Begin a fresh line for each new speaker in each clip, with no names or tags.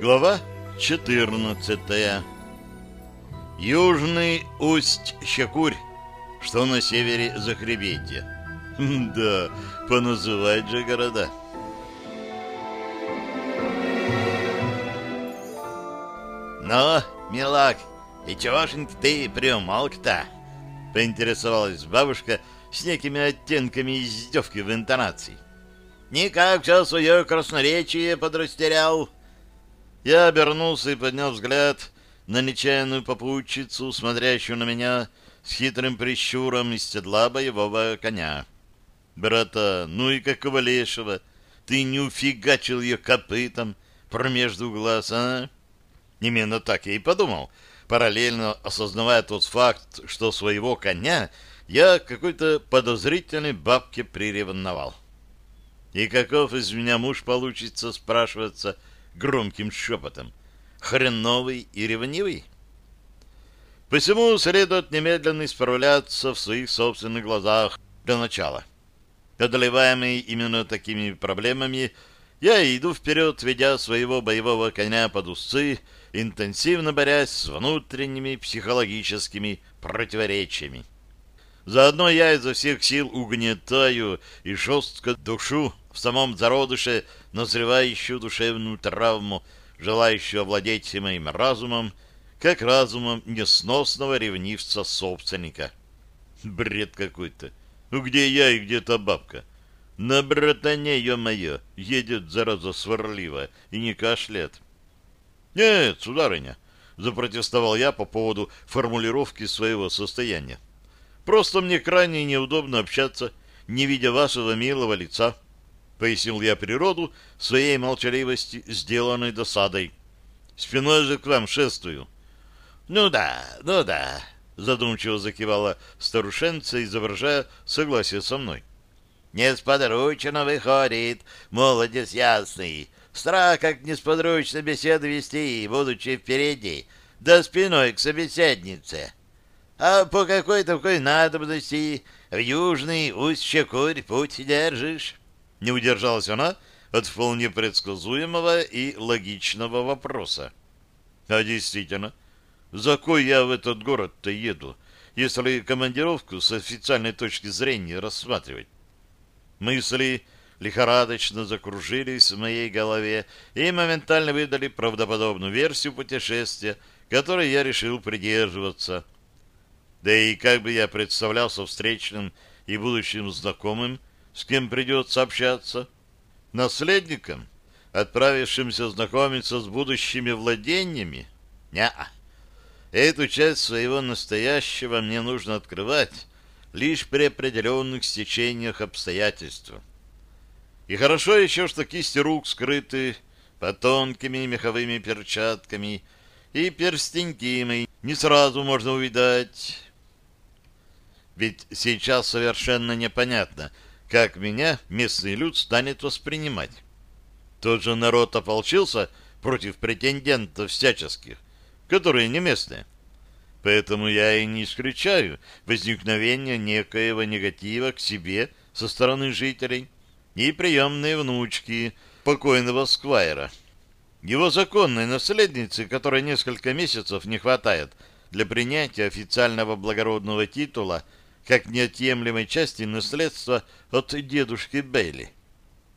Глава 14 Южный Усть-Щекурь, что на севере Захребетья. Да, поназывать же города. «Ну, милак, и чегошеньки ты приумолк-то?» — поинтересовалась бабушка с некими оттенками издевки в интонации. «Никак все свое красноречие подрастерял». Я обернулся и поднял взгляд на нечаянную попутчицу, смотрящую на меня с хитрым прищуром из седла боевого коня. «Брата, ну и какого лешего? Ты не уфигачил ее копытом промежду глаз, а?» Именно так я и подумал, параллельно осознавая тот факт, что своего коня я какой-то подозрительной бабке приревновал. И каков из меня муж получится, спрашиваться громким шепотом хреновый и ревнивый? Посему следует немедленно исправляться в своих собственных глазах для начала. Одолеваемый именно такими проблемами, я иду вперед, ведя своего боевого коня под усы, интенсивно борясь с внутренними психологическими противоречиями. Заодно я изо всех сил угнетаю и жестко душу в самом зародыше назревающую душевную травму, желающую овладеть моим разумом, как разумом несносного ревнивца-собственника. Бред какой-то. Ну где я и где та бабка? На братане, ё-моё, едет зараза сварливо и не кашляет. Нет, сударыня, запротестовал я по поводу формулировки своего состояния. Просто мне крайне неудобно общаться, не видя вашего милого лица пояснил я природу своей молчаливости, сделанной досадой. Спиной же к вам шествую. Ну да, ну да, задумчиво закивала старушенца, изображая согласие со мной. Несподручно выходит, молодец ясный. Страх, как несподручно беседу вести, будучи впереди, да спиной к собеседнице. А по какой такой надобности в южный усть-щекурь путь держишь? Не удержалась она от вполне предсказуемого и логичного вопроса. А действительно, за кой я в этот город-то еду, если командировку с официальной точки зрения рассматривать? Мысли лихорадочно закружились в моей голове и моментально выдали правдоподобную версию путешествия, которой я решил придерживаться. Да и как бы я представлялся встречным и будущим знакомым, с кем придется общаться? Наследником, отправившимся знакомиться с будущими владениями? Неа. Эту часть своего настоящего мне нужно открывать лишь при определенных стечениях обстоятельств. И хорошо еще, что кисти рук скрыты под тонкими меховыми перчатками, и перстеньки мои не сразу можно увидать. Ведь сейчас совершенно непонятно — как меня местный люд станет воспринимать. Тот же народ ополчился против претендентов всяческих, которые не местные. Поэтому я и не исключаю возникновения некоего негатива к себе со стороны жителей и приемной внучки покойного Сквайра. Его законной наследницы, которой несколько месяцев не хватает для принятия официального благородного титула – как неотъемлемой части наследства от дедушки Бейли.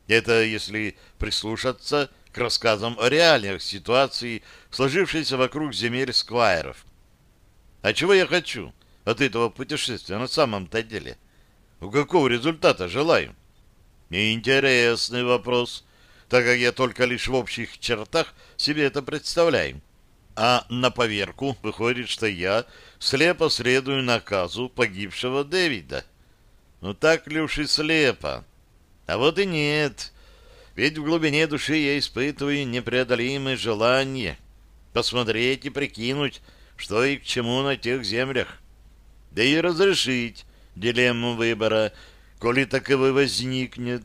Это если прислушаться к рассказам о реальных ситуации, сложившейся вокруг земель сквайров. А чего я хочу от этого путешествия на самом-то деле? У какого результата желаю? Интересный вопрос, так как я только лишь в общих чертах себе это представляю. А на поверку выходит, что я слепо следую наказу погибшего Дэвида. Ну так ли уж и слепо? А вот и нет. Ведь в глубине души я испытываю непреодолимое желание посмотреть и прикинуть, что и к чему на тех землях. Да и разрешить дилемму выбора, коли таковой возникнет.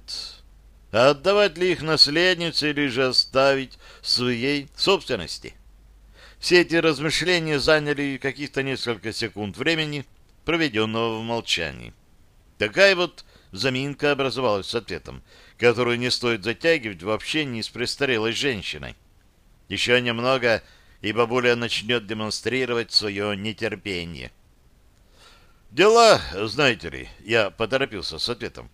А отдавать ли их наследнице или же оставить своей собственности? Все эти размышления заняли каких-то несколько секунд времени, проведенного в молчании. Такая вот заминка образовалась с ответом, которую не стоит затягивать в общении с престарелой женщиной. Еще немного, и бабуля начнет демонстрировать свое нетерпение. Дела, знаете ли, я поторопился с ответом.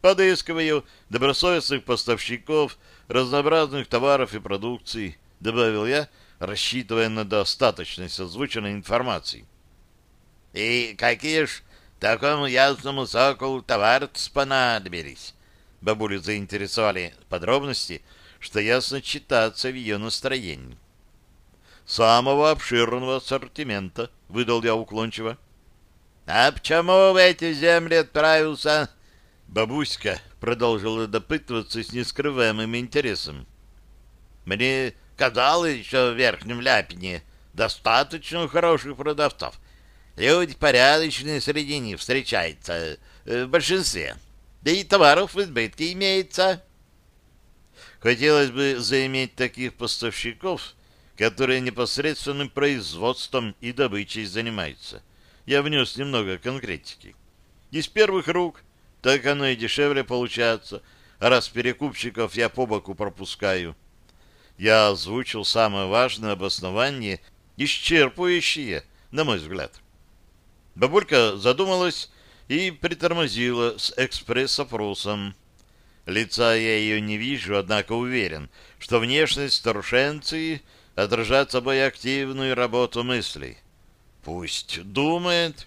Подыскиваю добросовестных поставщиков разнообразных товаров и продукции, добавил я, рассчитывая на достаточность озвученной информации. И какие ж такому ясному соколу товары понадобились? Бабулю заинтересовали подробности, что ясно читаться в ее настроении. «Самого обширного ассортимента», — выдал я уклончиво. «А почему в эти земли отправился?» Бабуська продолжила допытываться с нескрываемым интересом. «Мне казалось, что в Верхнем Ляпине достаточно хороших продавцов. Люди порядочные среди них встречаются э, в большинстве. Да и товаров в избытке имеется». Хотелось бы заиметь таких поставщиков, которые непосредственным производством и добычей занимаются. Я внес немного конкретики. Из первых рук так оно и дешевле получается, раз перекупщиков я по боку пропускаю. Я озвучил самое важное обоснование, исчерпывающее, на мой взгляд. Бабулька задумалась и притормозила с экспресс-опросом. Лица я ее не вижу, однако уверен, что внешность старушенции отражает собой активную работу мыслей. Пусть думает.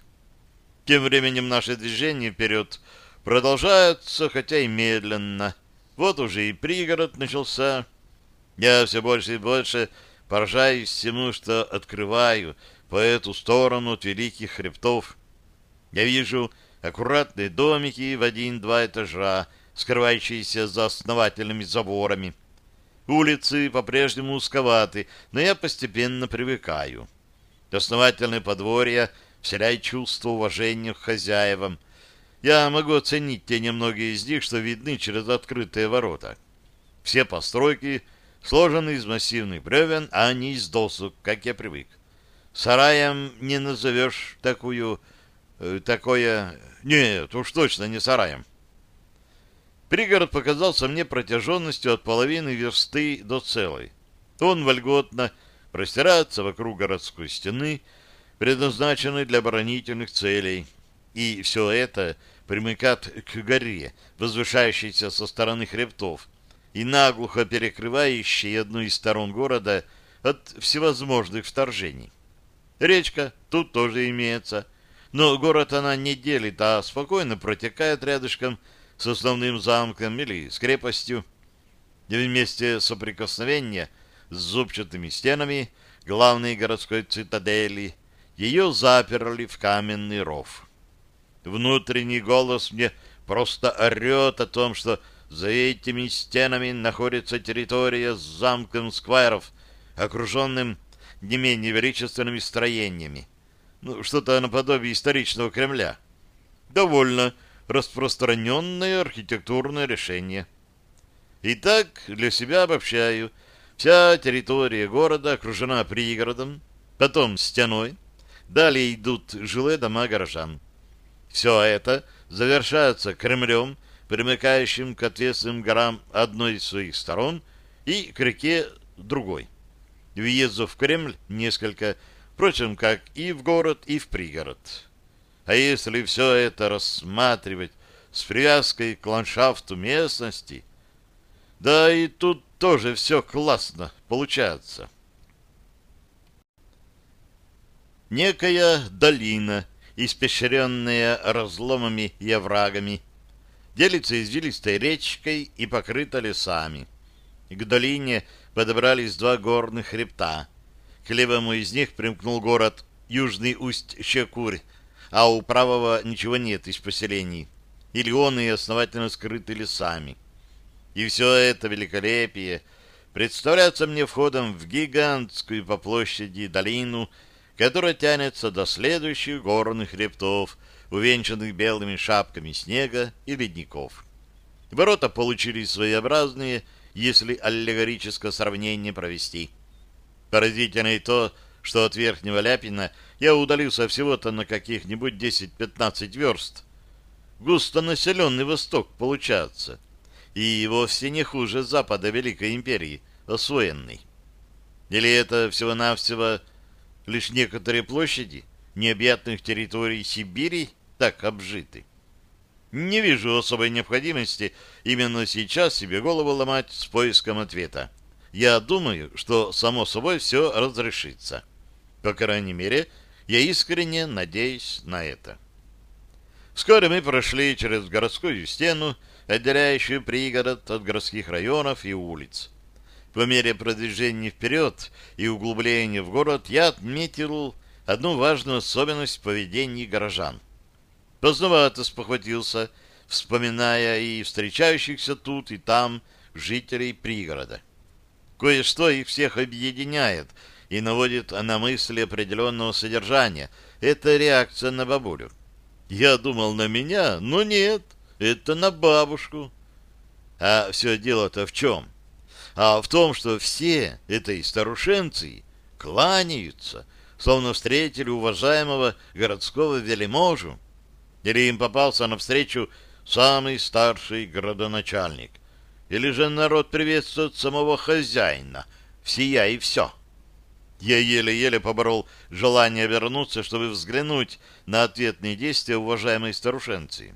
Тем временем наше движение вперед продолжается, хотя и медленно. Вот уже и пригород начался. Я все больше и больше поражаюсь всему, что открываю по эту сторону от великих хребтов. Я вижу аккуратные домики в один-два этажа, скрывающиеся за основательными заборами. Улицы по-прежнему узковаты, но я постепенно привыкаю. Основательное подворье вселяет чувство уважения к хозяевам. Я могу оценить те немногие из них, что видны через открытые ворота. Все постройки сложены из массивных бревен, а не из досок, как я привык. Сараем не назовешь такую... Э, такое... Нет, уж точно не сараем. Пригород показался мне протяженностью от половины версты до целой. Он вольготно простираться вокруг городской стены, предназначенной для оборонительных целей. И все это примыкает к горе, возвышающейся со стороны хребтов, и наглухо перекрывающей одну из сторон города от всевозможных вторжений. Речка тут тоже имеется, но город она не делит, а спокойно протекает рядышком с основным замком или с крепостью. И вместе соприкосновения с зубчатыми стенами главной городской цитадели, ее заперли в каменный ров. Внутренний голос мне просто орет о том, что за этими стенами находится территория с замком сквайров, окруженным не менее величественными строениями. Ну, что-то наподобие историчного Кремля. Довольно распространенное архитектурное решение. Итак, для себя обобщаю – Вся территория города окружена пригородом, потом стеной, далее идут жилые дома горожан. Все это завершается Кремлем, примыкающим к ответственным горам одной из своих сторон и к реке другой. Въездов в Кремль несколько, впрочем, как и в город, и в пригород. А если все это рассматривать с привязкой к ландшафту местности, да и тут тоже все классно получается. Некая долина, испещренная разломами и оврагами, делится извилистой речкой и покрыта лесами. К долине подобрались два горных хребта. К левому из них примкнул город Южный Усть-Щекурь, а у правого ничего нет из поселений. Или он и основательно скрыты лесами. И все это великолепие представляется мне входом в гигантскую по площади долину, которая тянется до следующих горных хребтов, увенчанных белыми шапками снега и ледников. Ворота получились своеобразные, если аллегорическое сравнение провести. Поразительно и то, что от Верхнего Ляпина я удалился всего-то на каких-нибудь 10-15 верст. Густонаселенный Восток получается — и вовсе не хуже запада Великой Империи, освоенной. Или это всего-навсего лишь некоторые площади необъятных территорий Сибири так обжиты? Не вижу особой необходимости именно сейчас себе голову ломать с поиском ответа. Я думаю, что само собой все разрешится. По крайней мере, я искренне надеюсь на это. Вскоре мы прошли через городскую стену, отделяющую пригород от городских районов и улиц. По мере продвижения вперед и углубления в город я отметил одну важную особенность поведения горожан. Поздновато спохватился, вспоминая и встречающихся тут и там жителей пригорода. Кое-что их всех объединяет и наводит на мысли определенного содержания. Это реакция на бабулю. Я думал на меня, но нет, это на бабушку. А все дело-то в чем? А в том, что все этой старушенцы кланяются, словно встретили уважаемого городского велиможу, или им попался навстречу самый старший градоначальник, или же народ приветствует самого хозяина, всея и все. Я еле-еле поборол желание вернуться, чтобы взглянуть на ответные действия уважаемой старушенции.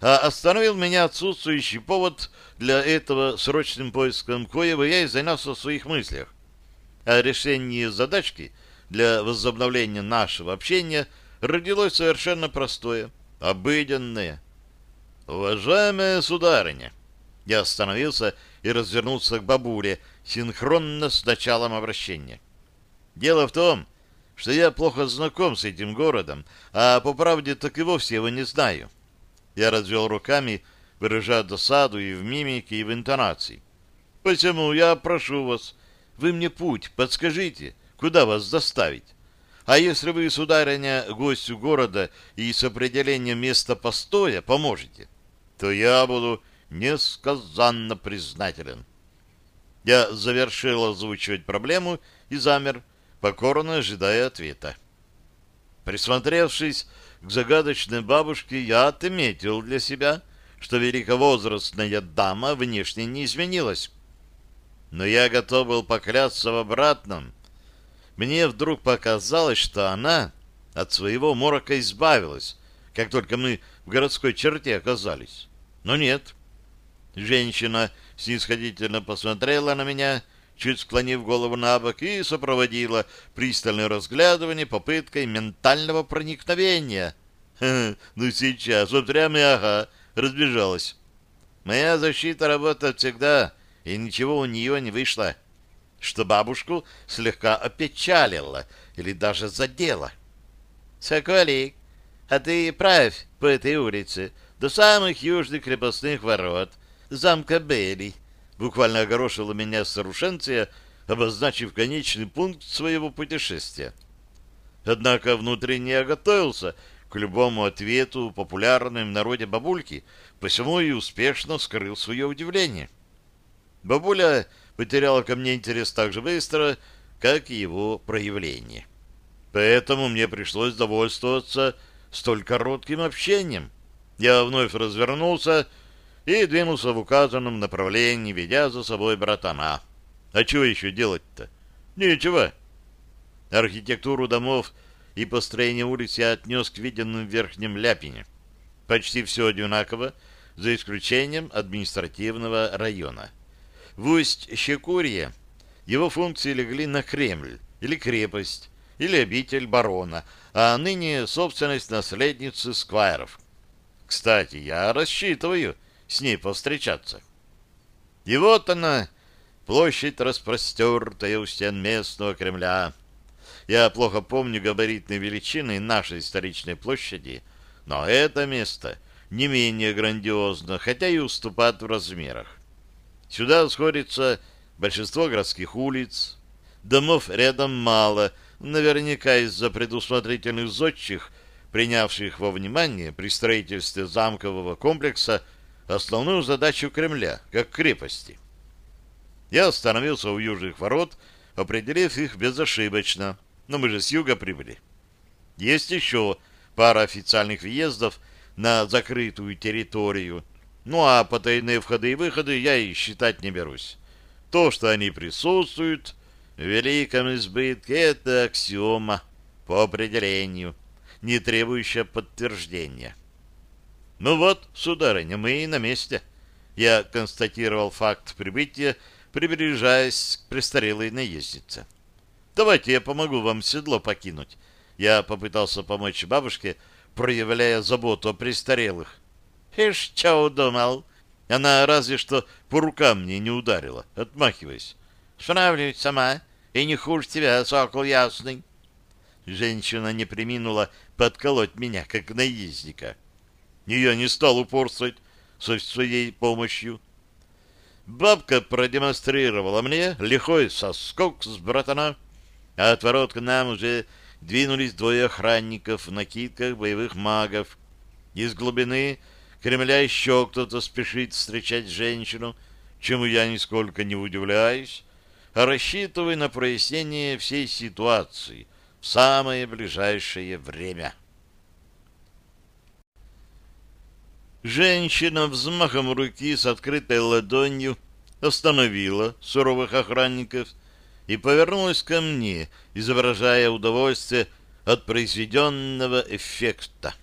А остановил меня отсутствующий повод для этого срочным поиском коего я и занялся в своих мыслях. О решении задачки для возобновления нашего общения родилось совершенно простое, обыденное. «Уважаемая сударыня!» Я остановился и развернулся к бабуле, синхронно с началом обращения. Дело в том, что я плохо знаком с этим городом, а по правде так и вовсе его не знаю. Я развел руками, выражая досаду и в мимике, и в интонации. Посему я прошу вас, вы мне путь подскажите, куда вас доставить. А если вы, сударыня, гостю города и с определением места постоя поможете, то я буду несказанно признателен. Я завершил озвучивать проблему и замер, покорно ожидая ответа. Присмотревшись к загадочной бабушке, я отметил для себя, что великовозрастная дама внешне не изменилась. Но я готов был поклясться в обратном. Мне вдруг показалось, что она от своего морока избавилась, как только мы в городской черте оказались. Но нет. Женщина снисходительно посмотрела на меня, чуть склонив голову на бок, и сопроводила пристальное разглядывание попыткой ментального проникновения. ну сейчас, вот прямо и ага, разбежалась. Моя защита работает всегда, и ничего у нее не вышло, что бабушку слегка опечалило или даже задело. «Соколик, а ты правь по этой улице до самых южных крепостных ворот, замка Белли, буквально огорошила меня старушенция, обозначив конечный пункт своего путешествия. Однако внутренне я готовился к любому ответу популярной в народе бабульки, посему и успешно скрыл свое удивление. Бабуля потеряла ко мне интерес так же быстро, как и его проявление. Поэтому мне пришлось довольствоваться столь коротким общением. Я вновь развернулся и двинулся в указанном направлении, ведя за собой братана. А чего еще делать-то? Ничего. Архитектуру домов и построение улиц я отнес к виденным в Верхнем Ляпине. Почти все одинаково, за исключением административного района. В Усть-Щекурье его функции легли на Кремль или крепость, или обитель барона, а ныне собственность наследницы Сквайров. Кстати, я рассчитываю, с ней повстречаться. И вот она, площадь распростертая у стен местного Кремля. Я плохо помню габаритные величины нашей столичной площади, но это место не менее грандиозно, хотя и уступает в размерах. Сюда сходится большинство городских улиц, домов рядом мало, наверняка из-за предусмотрительных зодчих, принявших во внимание при строительстве замкового комплекса основную задачу Кремля, как крепости. Я остановился у южных ворот, определив их безошибочно, но мы же с юга прибыли. Есть еще пара официальных въездов на закрытую территорию, ну а потайные входы и выходы я и считать не берусь. То, что они присутствуют, в великом избытке — это аксиома по определению, не требующая подтверждения. Ну вот, сударыня, мы и на месте. Я констатировал факт прибытия, приближаясь к престарелой наезднице. Давайте я помогу вам седло покинуть. Я попытался помочь бабушке, проявляя заботу о престарелых. Ишь, что удумал? Она разве что по рукам мне не ударила, отмахиваясь. Справлюсь сама, и не хуже тебя, сокол ясный. Женщина не приминула подколоть меня, как наездника. И я не стал упорствовать со своей помощью. Бабка продемонстрировала мне лихой соскок с братана, а от ворот к нам уже двинулись двое охранников в накидках боевых магов. Из глубины Кремля еще кто-то спешит встречать женщину, чему я нисколько не удивляюсь, а рассчитываю на прояснение всей ситуации в самое ближайшее время. Женщина взмахом руки с открытой ладонью остановила суровых охранников и повернулась ко мне, изображая удовольствие от произведенного эффекта.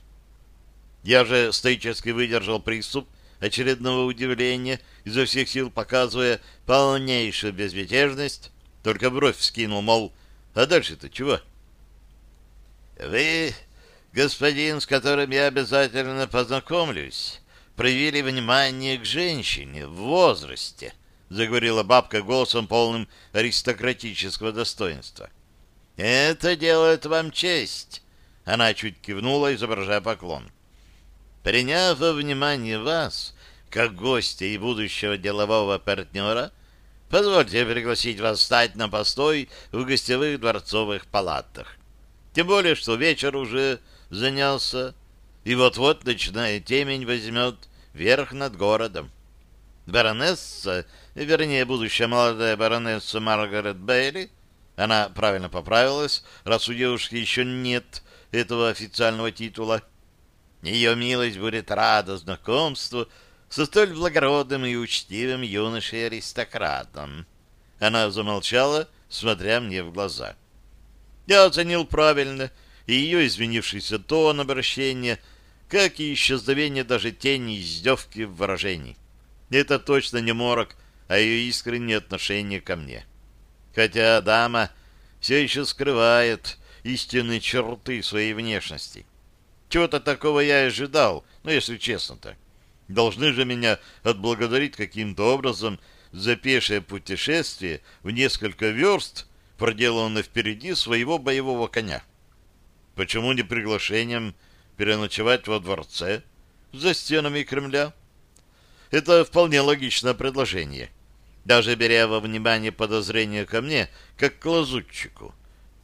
Я же стоически выдержал приступ очередного удивления, изо всех сил показывая полнейшую безмятежность, только бровь вскинул, мол, а дальше-то чего? «Вы, господин, с которым я обязательно познакомлюсь, проявили внимание к женщине в возрасте», — заговорила бабка голосом, полным аристократического достоинства. «Это делает вам честь!» Она чуть кивнула, изображая поклон. «Приняв во внимание вас, как гостя и будущего делового партнера, позвольте пригласить вас встать на постой в гостевых дворцовых палатах. Тем более, что вечер уже занялся, и вот-вот ночная темень возьмет верх над городом. Баронесса вернее, будущая молодая баронесса Маргарет Бейли, она правильно поправилась, раз у девушки еще нет этого официального титула. Ее милость будет рада знакомству со столь благородным и учтивым юношей-аристократом. Она замолчала, смотря мне в глаза. Я оценил правильно и ее извинившийся тон обращения, как и исчезновение даже тени издевки в выражении. Это точно не морок, а ее искреннее отношение ко мне. Хотя дама все еще скрывает истинные черты своей внешности. Чего-то такого я и ожидал, ну, если честно-то. Должны же меня отблагодарить каким-то образом за пешее путешествие в несколько верст, проделанное впереди своего боевого коня. Почему не приглашением переночевать во дворце за стенами Кремля? Это вполне логичное предложение даже беря во внимание подозрения ко мне, как к лазутчику.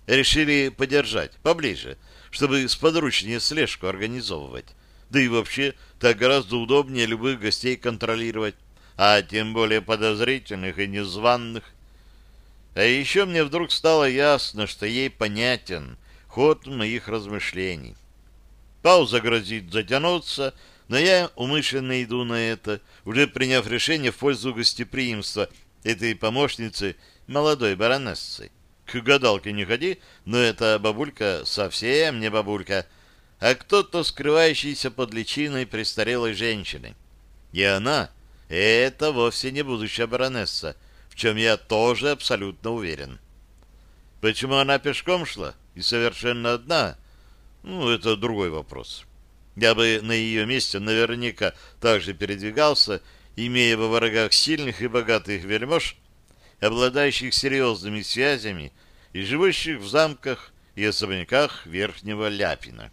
Решили подержать поближе, чтобы сподручнее слежку организовывать. Да и вообще, так гораздо удобнее любых гостей контролировать, а тем более подозрительных и незваных. А еще мне вдруг стало ясно, что ей понятен ход моих размышлений. Пауза грозит затянуться, но я умышленно иду на это, уже приняв решение в пользу гостеприимства этой помощницы молодой баронессы. К гадалке не ходи, но эта бабулька совсем не бабулька, а кто-то, скрывающийся под личиной престарелой женщины. И она — это вовсе не будущая баронесса, в чем я тоже абсолютно уверен. Почему она пешком шла и совершенно одна? Ну, это другой вопрос. Я бы на ее месте наверняка также передвигался, имея во врагах сильных и богатых вельмож, обладающих серьезными связями и живущих в замках и особняках Верхнего Ляпина.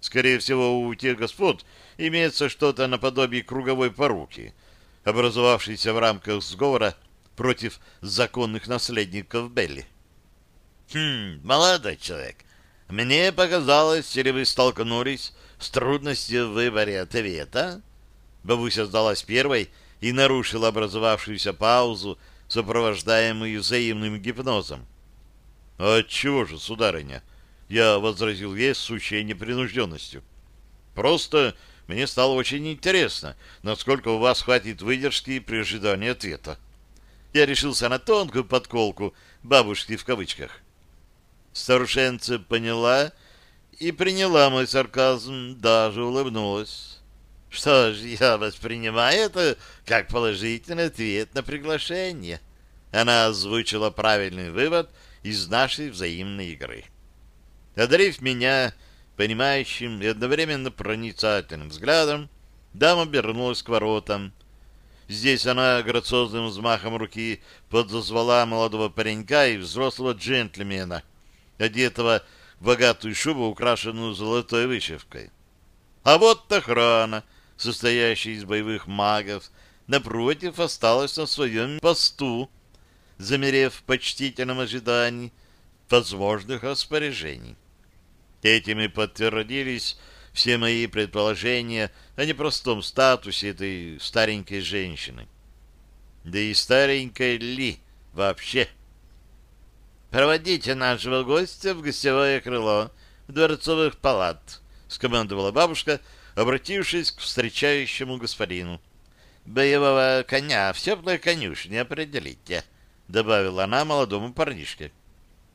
Скорее всего, у тех господ имеется что-то наподобие круговой поруки, образовавшейся в рамках сговора против законных наследников Белли. «Хм, молодой человек, мне показалось, или вы столкнулись с трудностью в выборе ответа? Бабуся сдалась первой и нарушила образовавшуюся паузу, сопровождаемую взаимным гипнозом. — А чего же, сударыня? — я возразил ей с сущей непринужденностью. — Просто мне стало очень интересно, насколько у вас хватит выдержки при ожидании ответа. Я решился на тонкую подколку бабушки в кавычках. Старушенца поняла и приняла мой сарказм, даже улыбнулась. Что ж, я воспринимаю это как положительный ответ на приглашение. Она озвучила правильный вывод из нашей взаимной игры. Одарив меня понимающим и одновременно проницательным взглядом, дама обернулась к воротам. Здесь она грациозным взмахом руки подозвала молодого паренька и взрослого джентльмена, одетого в богатую шубу, украшенную золотой вышивкой. А вот охрана, состоящая из боевых магов, напротив осталась на своем посту, замерев в почтительном ожидании возможных распоряжений. Этим и подтвердились все мои предположения о непростом статусе этой старенькой женщины. Да и старенькой ли вообще? «Проводите нашего гостя в гостевое крыло дворцовых палат», — скомандовала бабушка, обратившись к встречающему господину. «Боевого коня в теплой конюшне определите», — добавила она молодому парнишке.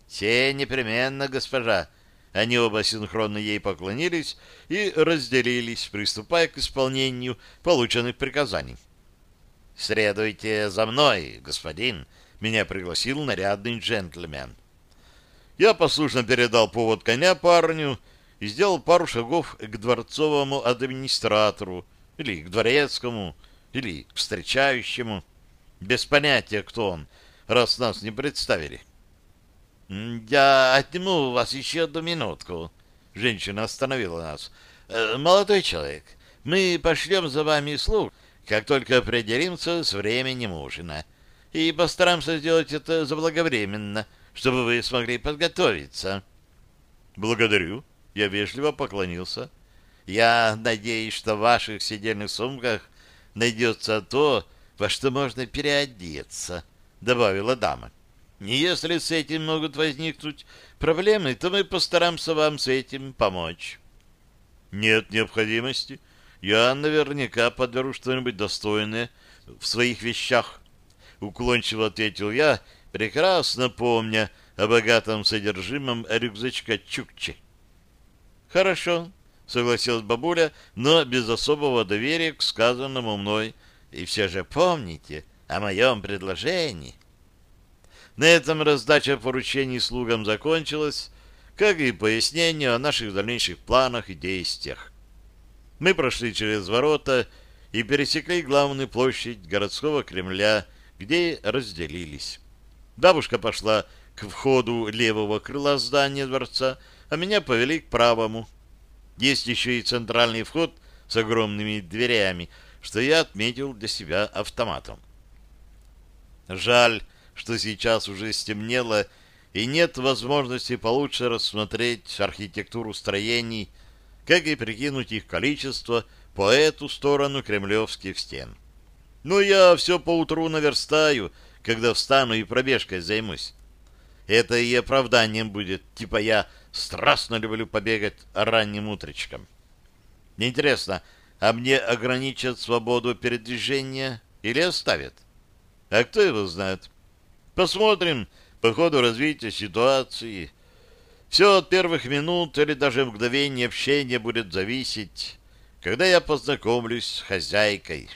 «Все непременно, госпожа», они оба синхронно ей поклонились и разделились, приступая к исполнению полученных приказаний. «Следуйте за мной, господин», — меня пригласил нарядный джентльмен. Я послушно передал повод коня парню и сделал пару шагов к дворцовому администратору, или к дворецкому, или к встречающему, без понятия, кто он, раз нас не представили. «Я отниму у вас еще одну минутку». Женщина остановила нас. «Э, «Молодой человек, мы пошлем за вами слуг, как только определимся с временем ужина, и постараемся сделать это заблаговременно, чтобы вы смогли подготовиться». «Благодарю». Я вежливо поклонился. «Я надеюсь, что в ваших сидельных сумках найдется то, во что можно переодеться», — добавила дама. И если с этим могут возникнуть проблемы, то мы постараемся вам с этим помочь. Нет необходимости. Я наверняка подберу что-нибудь достойное в своих вещах. Уклончиво ответил я, прекрасно помня о богатом содержимом рюкзачка Чукчи. Хорошо, согласилась бабуля, но без особого доверия к сказанному мной. И все же помните о моем предложении. На этом раздача поручений слугам закончилась, как и пояснение о наших дальнейших планах и действиях. Мы прошли через ворота и пересекли главную площадь городского Кремля, где разделились. Бабушка пошла к входу левого крыла здания дворца, а меня повели к правому. Есть еще и центральный вход с огромными дверями, что я отметил для себя автоматом. Жаль, что сейчас уже стемнело, и нет возможности получше рассмотреть архитектуру строений, как и прикинуть их количество по эту сторону кремлевских стен. Но я все поутру наверстаю, когда встану и пробежкой займусь. Это и оправданием будет, типа я страстно люблю побегать ранним утречком. Интересно, а мне ограничат свободу передвижения или оставят? А кто его знает? Посмотрим по ходу развития ситуации. Все от первых минут или даже мгновений общения будет зависеть, когда я познакомлюсь с хозяйкой.